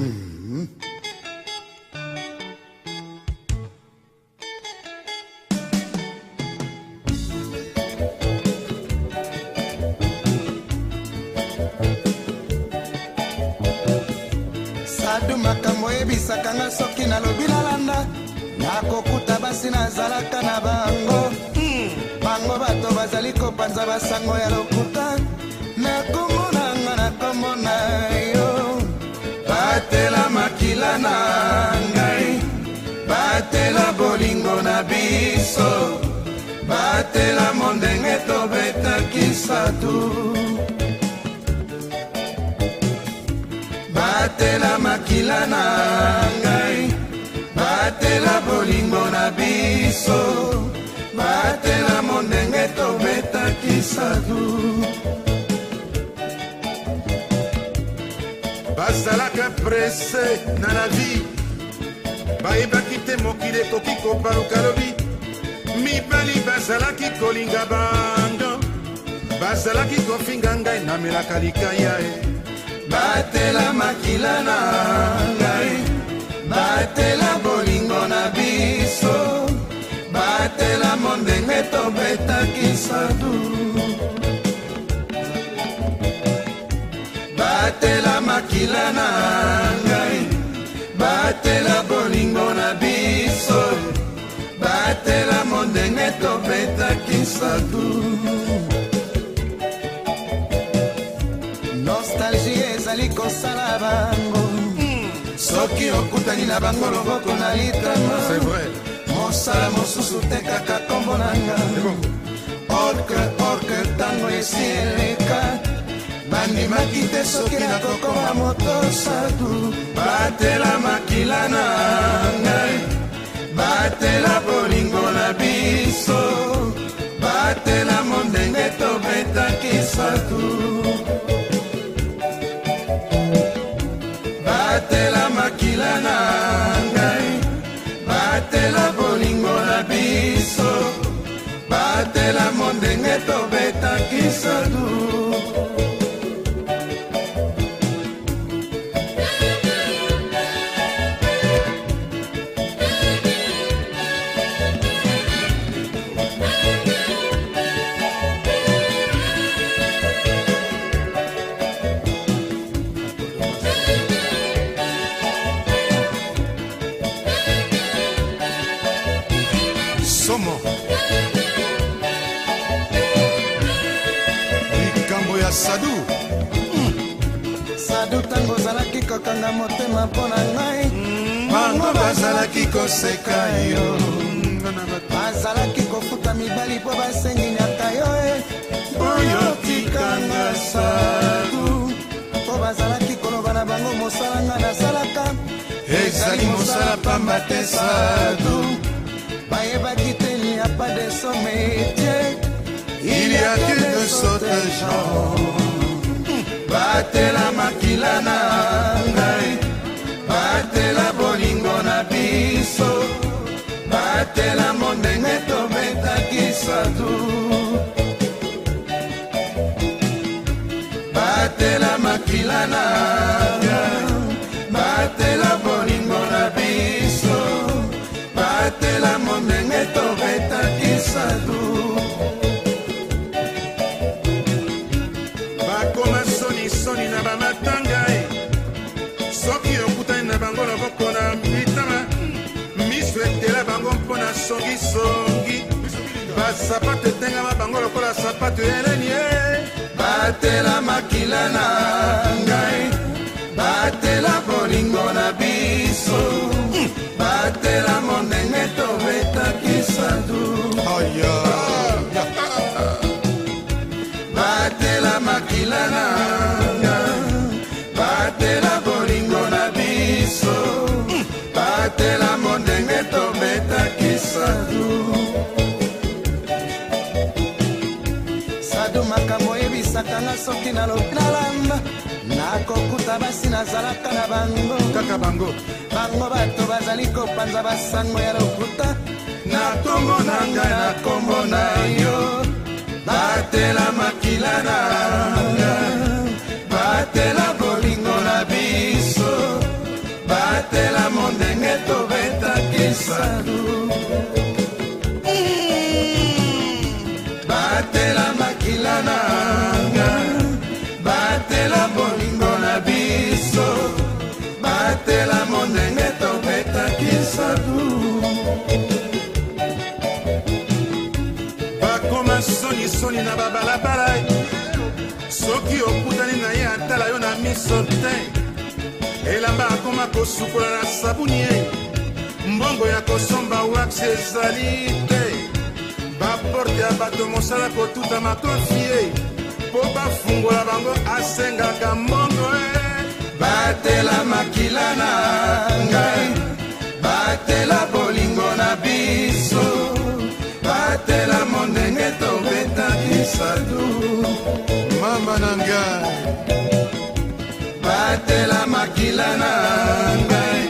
sadu makambo oyebisaka nga soki nalobi nalanda nakokuta basi nazalaka na bango hmm. bango bato bazali kopanza basango ya lokuta nakom yango ndenge beta tu batela makila na maquilana bate la na biso batela mondenge tobetakisa tu la presse na la vie bayebaki te mokili ekoki kobaluka lobi mibali bazalaki kolinga bando bazalaki kofinga ngai namelaka likaya e batela makila na ngai batela bolingo na biso batela mondenge tobetaki sadu batela makila na ngai batela ndenge tobetaki sadu nostalgie ezali kosala bango soki okutani na bango loboko na litama mosala mosusu te kaka kombo na nga orke orke ntango esi eleka bandimaki te soki nakokoma moto sadu batela makila na somo likambo ya sadu sadu ntango ozalaki kokanga motema mpo na ngai hmm, bango bazalaki koseka yo bazalaki kofuta mibali mpo basengingaka yo e oyo tikanga sadu mpo bazalaki koloba na bango mosala nga nasalaka ezali mosala pamba te sadu pas de sommet, Dieu. Il n'y a qu'une sorte de gens. Batela makilana ngai, batela bolingo na biso, batela mondenge tobetaki satu. Batela makilana ngai, batela bolingo na biso, batela na songisongi basapato etengama bango lokola sapato elenie batela makila na ngai batela bolingo na biso batela monenge tobetaki sandu batela makila na epesakanga soki nalobi nalamba nakokuta basi nazalaka na bango kaka bango bango bato bazali kopanza basango ya lokuta na ntongo na ngai na nkombo na yo batela makila na nga batela bolingo na biso batela mondenge tobetaki salu hmm. batela makila na sonisoni na babalabala eh. soki okutani na ye atala yo na miso te elamba akoma kosukola na sabuni ye eh. mbongo ya kosomba wax ezali te baporte ya bato mosala kotuta makofi ye eh. mpo bafungola bango asengaka mbongo e batela makila na ngai batela bolingo na biso batela mondenge tobe makila na ngai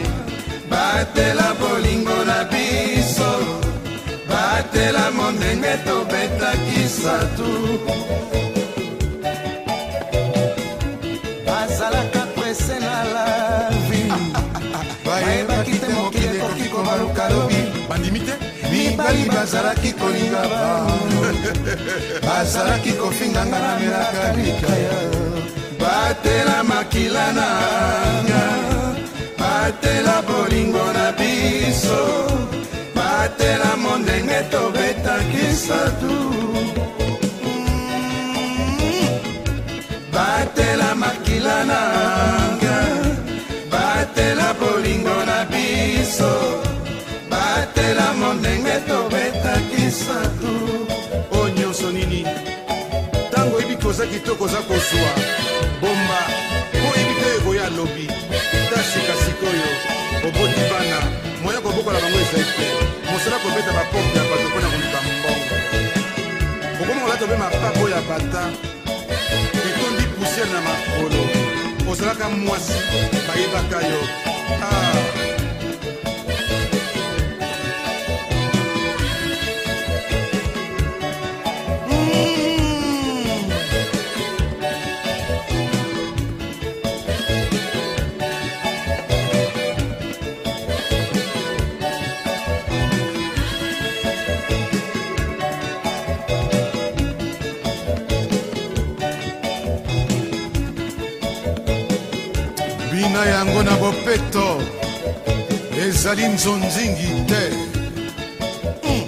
batela bolingo na biso batela mondenge tobetaki satu bazalaka prese na lavi bayebaki te mokili ekoki kobaluka lobi bandimi te mibali bazalaki kolinga bango bazalaki kofinganga na melaka likaya batela makila na nga batela bolingo na biso batela mondenge tobetaki satu batela makila na nga batela bolingo na biso batela mondenge tobetaki satu oza kitoko oza kozwa bomba koyibi te ekoya lobi ta sika sikoyo oboti bana moya kobokola bango ezali te mosala kobeta baporte ya bato mpo na koluka mbongo okomokola tobe mapapa oyo ya bata etondi pusiere na makolo ozalaka mwasi bayebaka yo ah. bina yango na bopeto ezali nzonzingi te mm.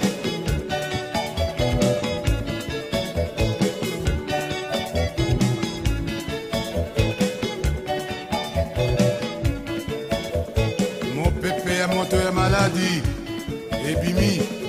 mopepe ya moto ya maladi ebimi